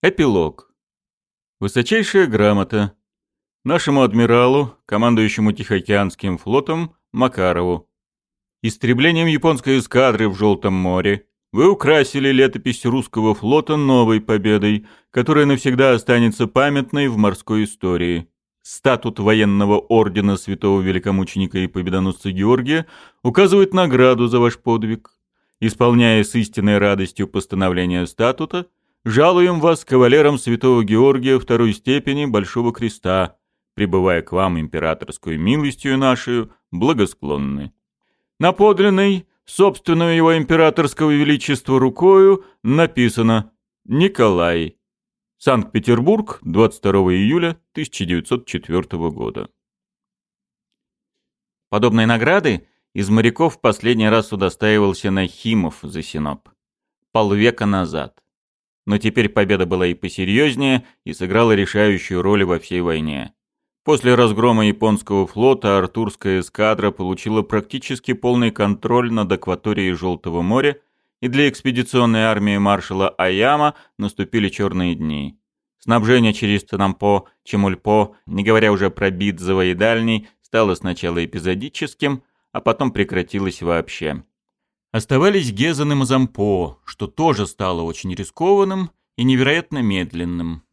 Эпилог. Высочайшая грамота нашему адмиралу, командующему Тихоокеанским флотом Макарову. Истреблением японской эскадры в Желтом море вы украсили летопись русского флота новой победой, которая навсегда останется памятной в морской истории. Статут военного ордена святого великомученика и победоносца Георгия указывает награду за ваш подвиг. Исполняя с истинной радостью постановление статута, Жалуем вас кавалером святого Георгия второй степени Большого Креста, пребывая к вам императорскую милостью нашу, благосклонны. На подлинной, собственную его императорского величества рукою, написано «Николай». Санкт-Петербург, 22 июля 1904 года. Подобной награды из моряков последний раз удостаивался Нахимов за Синоп. Полвека назад но теперь победа была и посерьезнее и сыграла решающую роль во всей войне. После разгрома японского флота Артурская эскадра получила практически полный контроль над акваторией Желтого моря, и для экспедиционной армии маршала Аяма наступили черные дни. Снабжение через Танампо, Чемульпо, не говоря уже про Бидзово и Дальний, стало сначала эпизодическим, а потом прекратилось вообще. Оставались Гезан и Мазампо, что тоже стало очень рискованным и невероятно медленным.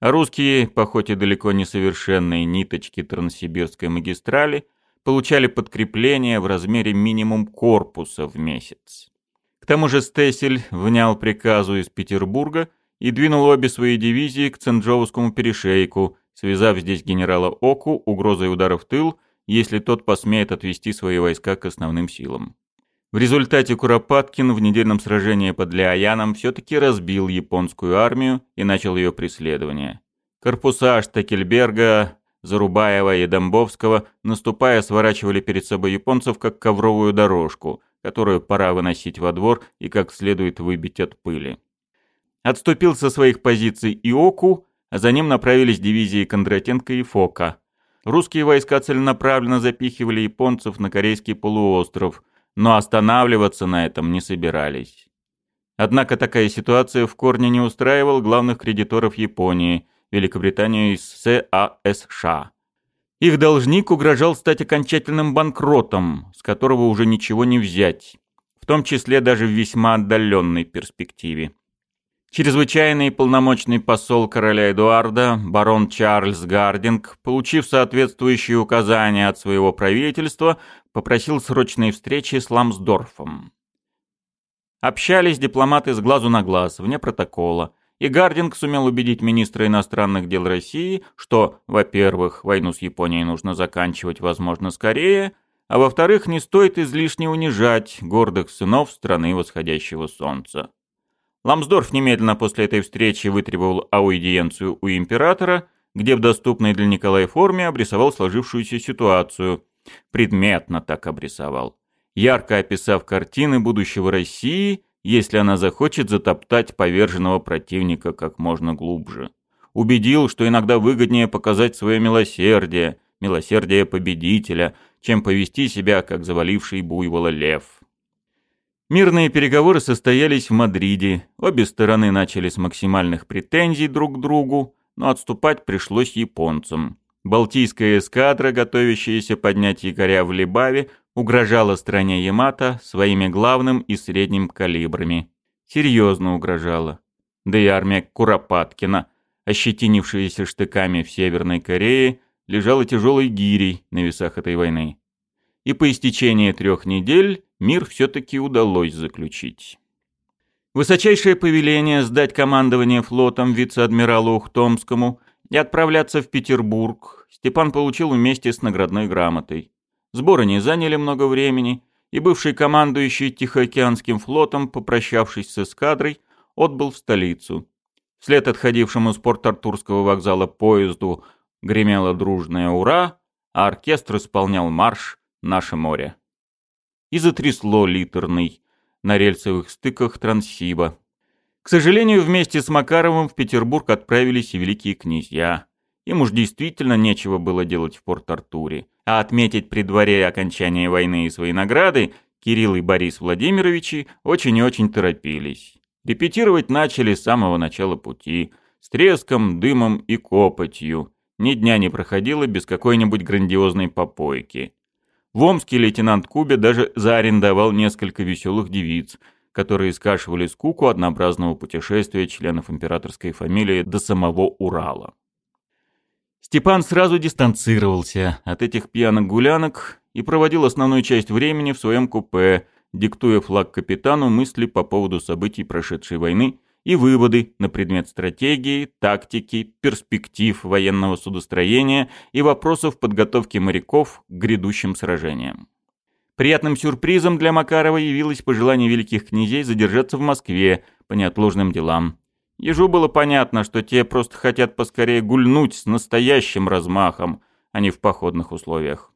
А русские, по хоть и далеко не совершенные ниточки Транссибирской магистрали, получали подкрепление в размере минимум корпуса в месяц. К тому же Стессель внял приказу из Петербурга и двинул обе свои дивизии к Ценджовскому перешейку, связав здесь генерала Оку угрозой удара в тыл, если тот посмеет отвести свои войска к основным силам. В результате Куропаткин в недельном сражении под Леояном все-таки разбил японскую армию и начал ее преследование. Корпуса Штекельберга, Зарубаева и Домбовского, наступая, сворачивали перед собой японцев как ковровую дорожку, которую пора выносить во двор и как следует выбить от пыли. Отступил со своих позиций Иоку, а за ним направились дивизии Кондратенко и Фока. Русские войска целенаправленно запихивали японцев на корейский полуостров – но останавливаться на этом не собирались. Однако такая ситуация в корне не устраивала главных кредиторов Японии, Великобританию и САСШ. Их должник угрожал стать окончательным банкротом, с которого уже ничего не взять, в том числе даже в весьма отдаленной перспективе. Чрезвычайный полномочный посол короля Эдуарда, барон Чарльз Гардинг, получив соответствующие указания от своего правительства, попросил срочной встречи с Ламсдорфом. Общались дипломаты с глазу на глаз, вне протокола, и Гардинг сумел убедить министра иностранных дел России, что, во-первых, войну с Японией нужно заканчивать, возможно, скорее, а во-вторых, не стоит излишне унижать гордых сынов страны восходящего солнца. Ламсдорф немедленно после этой встречи вытребовал аудиенцию у императора, где в доступной для Николая форме обрисовал сложившуюся ситуацию. Предметно так обрисовал. Ярко описав картины будущего России, если она захочет затоптать поверженного противника как можно глубже. Убедил, что иногда выгоднее показать свое милосердие, милосердие победителя, чем повести себя как заваливший буйвола лев. Мирные переговоры состоялись в Мадриде. Обе стороны начали с максимальных претензий друг к другу, но отступать пришлось японцам. Балтийская эскадра, готовящаяся поднять якоря в Либаве, угрожала стране Ямато своими главным и средним калибрами. Серьезно угрожала. Да и армия Куропаткина, ощетинившаяся штыками в Северной Корее, лежала тяжелой гирей на весах этой войны. И по истечении трех недель мир все-таки удалось заключить. Высочайшее повеление сдать командование флотом вице-адмиралу Ухтомскому и отправляться в Петербург Степан получил вместе с наградной грамотой. Сборы не заняли много времени, и бывший командующий Тихоокеанским флотом, попрощавшись с эскадрой, отбыл в столицу. Вслед отходившему с порт-артурского вокзала поезду гремело дружное «Ура!», а оркестр исполнял марш «Наше море» и затрясло литерный на рельсовых стыках Транссиба. К сожалению, вместе с Макаровым в Петербург отправились и великие князья. Им уж действительно нечего было делать в Порт-Артуре. А отметить при дворе окончание войны и свои награды Кирилл и Борис Владимировичи очень и очень торопились. Репетировать начали с самого начала пути, с треском, дымом и копотью. Ни дня не проходило без какой-нибудь грандиозной попойки. В Омске лейтенант Кубе даже заарендовал несколько веселых девиц, которые скашивали скуку однообразного путешествия членов императорской фамилии до самого Урала. Степан сразу дистанцировался от этих пьяных гулянок и проводил основную часть времени в своем купе, диктуя флаг капитану мысли по поводу событий прошедшей войны – и выводы на предмет стратегии, тактики, перспектив военного судостроения и вопросов подготовки моряков к грядущим сражениям. Приятным сюрпризом для Макарова явилось пожелание великих князей задержаться в Москве по неотложным делам. Ежу было понятно, что те просто хотят поскорее гульнуть с настоящим размахом, а не в походных условиях.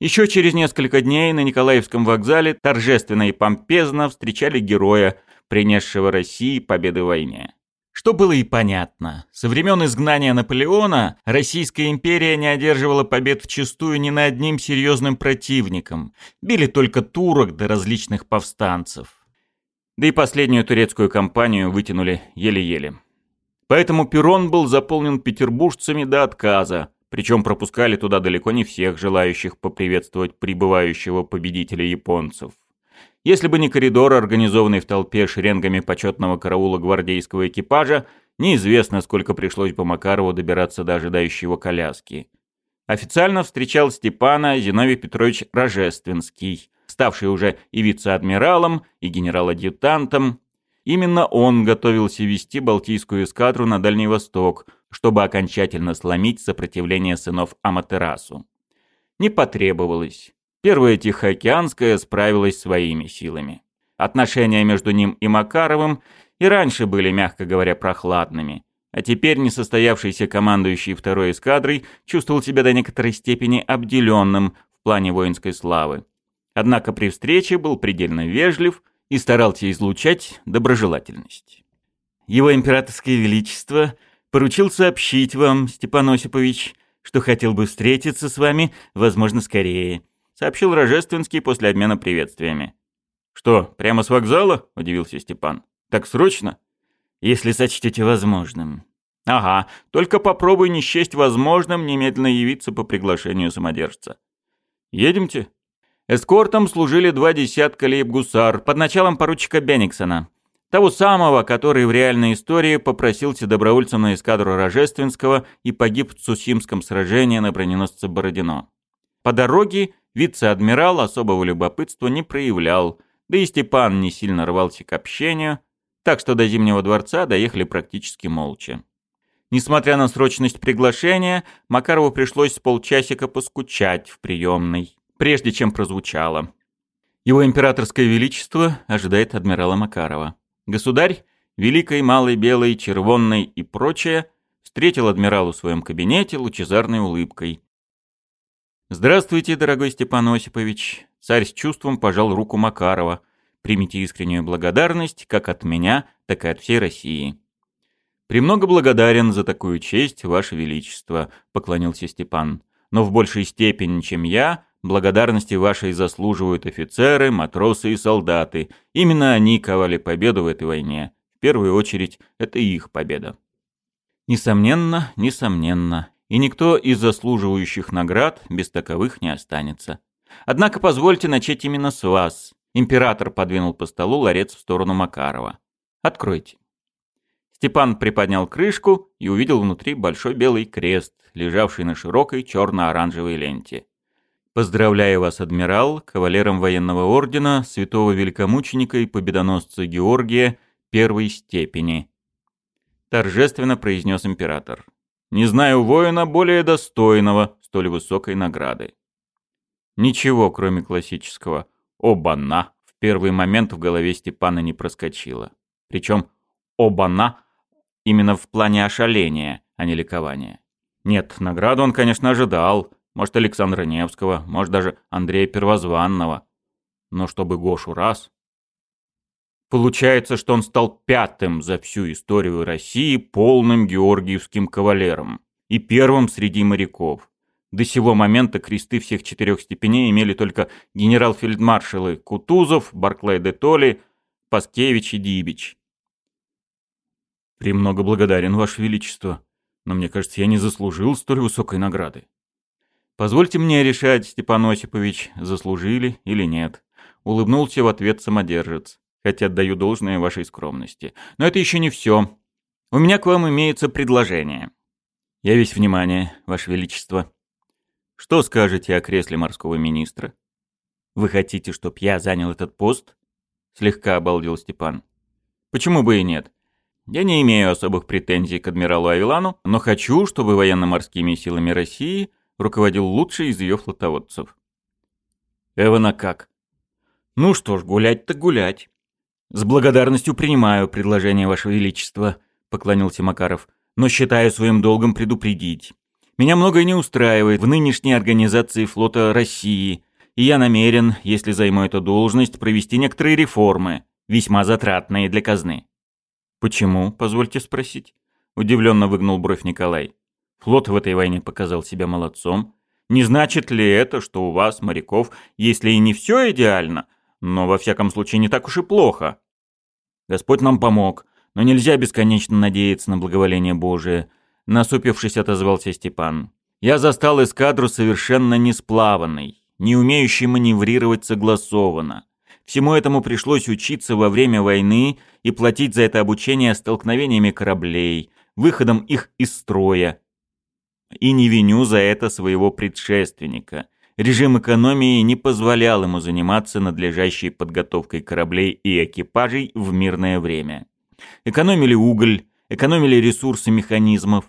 Еще через несколько дней на Николаевском вокзале торжественно и помпезно встречали героя – принесшего России победы в войне. Что было и понятно. Со времен изгнания Наполеона Российская империя не одерживала побед вчастую ни над одним серьезным противником. Били только турок до различных повстанцев. Да и последнюю турецкую кампанию вытянули еле-еле. Поэтому перрон был заполнен петербуржцами до отказа, причем пропускали туда далеко не всех желающих поприветствовать прибывающего победителя японцев если бы не коридор, организованный в толпе шеренгами почетного караула гвардейского экипажа, неизвестно, сколько пришлось бы Макарову добираться до ожидающего коляски. Официально встречал Степана Зиновий Петрович Рожественский, ставший уже и вице-адмиралом, и генерал-адъютантом. Именно он готовился вести Балтийскую эскадру на Дальний Восток, чтобы окончательно сломить сопротивление сынов Аматерасу. Не потребовалось. Первая Тихоокеанская справилась своими силами. Отношения между ним и Макаровым и раньше были, мягко говоря, прохладными. А теперь несостоявшийся командующий второй эскадрой чувствовал себя до некоторой степени обделенным в плане воинской славы. Однако при встрече был предельно вежлив и старался излучать доброжелательность. «Его императорское величество поручил сообщить вам, Степан Осипович, что хотел бы встретиться с вами, возможно, скорее», сообщил Рожественский после обмена приветствиями. «Что, прямо с вокзала?» – удивился Степан. «Так срочно?» «Если сочтете возможным». «Ага, только попробуй не счесть возможным немедленно явиться по приглашению самодержца». «Едемте?» Эскортом служили два десятка лейб-гусар под началом поручика Бенниксона того самого, который в реальной истории попросился добровольцем на эскадру Рожественского и погиб в Цусимском сражении на броненосце Бородино. По дороге Вице-адмирал особого любопытства не проявлял, да и Степан не сильно рвался к общению, так что до Зимнего дворца доехали практически молча. Несмотря на срочность приглашения, Макарову пришлось с полчасика поскучать в приемной, прежде чем прозвучало. Его императорское величество ожидает адмирала Макарова. Государь, великой, малой, белой, червонной и прочее, встретил адмирала в своем кабинете лучезарной улыбкой. «Здравствуйте, дорогой Степан Осипович!» Царь с чувством пожал руку Макарова. «Примите искреннюю благодарность как от меня, так и от всей России». «Премного благодарен за такую честь, Ваше Величество», — поклонился Степан. «Но в большей степени, чем я, благодарности вашей заслуживают офицеры, матросы и солдаты. Именно они ковали победу в этой войне. В первую очередь, это их победа». «Несомненно, несомненно», и никто из заслуживающих наград без таковых не останется. Однако позвольте начать именно с вас. Император подвинул по столу ларец в сторону Макарова. Откройте. Степан приподнял крышку и увидел внутри большой белый крест, лежавший на широкой черно-оранжевой ленте. Поздравляю вас, адмирал, кавалером военного ордена, святого великомученика и победоносца Георгия первой степени. Торжественно произнес император. Не знаю воина более достойного столь высокой награды. Ничего, кроме классического «обана» в первый момент в голове Степана не проскочило. Причем «обана» именно в плане ошаления, а не ликования. Нет, награду он, конечно, ожидал. Может, Александра Невского, может, даже Андрея Первозванного. Но чтобы Гошу раз, Получается, что он стал пятым за всю историю России полным георгиевским кавалером и первым среди моряков. До сего момента кресты всех четырех степеней имели только генерал-фельдмаршалы Кутузов, Барклай де Толли, Паскевич и Дибич. «Премного благодарен, Ваше Величество, но мне кажется, я не заслужил столь высокой награды». «Позвольте мне решать, Степан Осипович, заслужили или нет», — улыбнулся в ответ самодержец хотя отдаю должное вашей скромности. Но это еще не все. У меня к вам имеется предложение. Я весь внимание, Ваше Величество. Что скажете о кресле морского министра? Вы хотите, чтоб я занял этот пост? Слегка обалдел Степан. Почему бы и нет? Я не имею особых претензий к адмиралу Авилану, но хочу, чтобы военно-морскими силами России руководил лучший из ее флотоводцев. Эвана как? Ну что ж, гулять-то гулять. «С благодарностью принимаю предложение, Ваше Величество», — поклонился Макаров, «но считаю своим долгом предупредить. Меня многое не устраивает в нынешней организации флота России, и я намерен, если займу эту должность, провести некоторые реформы, весьма затратные для казны». «Почему, позвольте спросить?» — удивленно выгнул бровь Николай. «Флот в этой войне показал себя молодцом. Не значит ли это, что у вас, моряков, если и не все идеально, но во всяком случае не так уж и плохо?» Господь нам помог, но нельзя бесконечно надеяться на благоволение Божие», — насупившись, отозвался Степан. «Я застал эскадру совершенно несплаванной, не умеющей маневрировать согласованно. Всему этому пришлось учиться во время войны и платить за это обучение столкновениями кораблей, выходом их из строя. И не виню за это своего предшественника режим экономии не позволял ему заниматься надлежащей подготовкой кораблей и экипажей в мирное время. Экономили уголь, экономили ресурсы механизмов.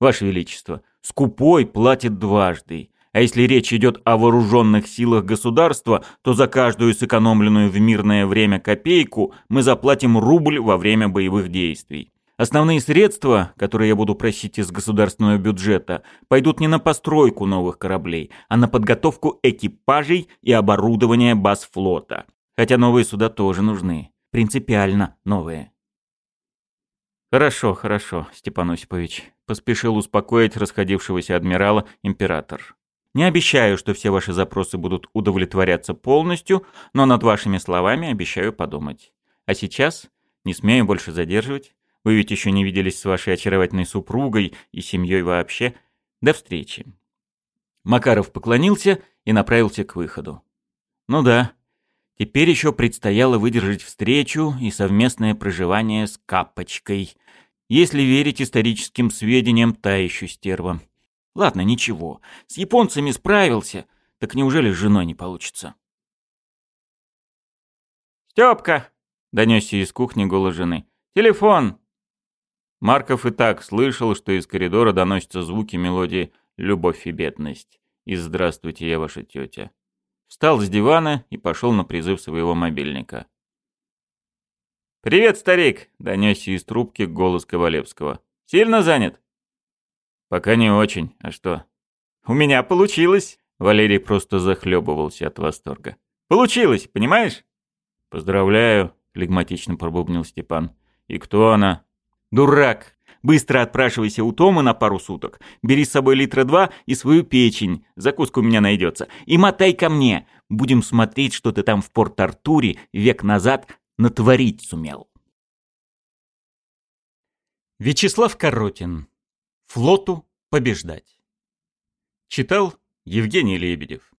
Ваше Величество, скупой платит дважды. А если речь идет о вооруженных силах государства, то за каждую сэкономленную в мирное время копейку мы заплатим рубль во время боевых действий. Основные средства, которые я буду просить из государственного бюджета, пойдут не на постройку новых кораблей, а на подготовку экипажей и оборудования баз флота. Хотя новые суда тоже нужны. Принципиально новые. «Хорошо, хорошо, Степан Осипович», — поспешил успокоить расходившегося адмирала император. «Не обещаю, что все ваши запросы будут удовлетворяться полностью, но над вашими словами обещаю подумать. А сейчас не смею больше задерживать. Вы ведь еще не виделись с вашей очаровательной супругой и семьей вообще. До встречи». Макаров поклонился и направился к выходу. «Ну да, Теперь еще предстояло выдержать встречу и совместное проживание с Капочкой. Если верить историческим сведениям, та еще стерва. Ладно, ничего. С японцами справился. Так неужели с женой не получится? «Стёпка!» — донёсся из кухни голос жены. «Телефон!» Марков и так слышал, что из коридора доносятся звуки мелодии «Любовь и бедность» и «Здравствуйте, я ваша тетя». Встал с дивана и пошел на призыв своего мобильника. «Привет, старик!» — донесся из трубки голос Ковалевского. «Сильно занят?» «Пока не очень. А что?» «У меня получилось!» Валерий просто захлебывался от восторга. «Получилось, понимаешь?» «Поздравляю!» — флегматично пробубнил Степан. «И кто она?» «Дурак! Быстро отпрашивайся у Тома на пару суток. Бери с собой литра два и свою печень. Закуска у меня найдется. И мотай ко мне. Будем смотреть, что ты там в Порт-Артуре век назад натворить сумел». Вячеслав Коротин. Флоту побеждать. Читал Евгений Лебедев.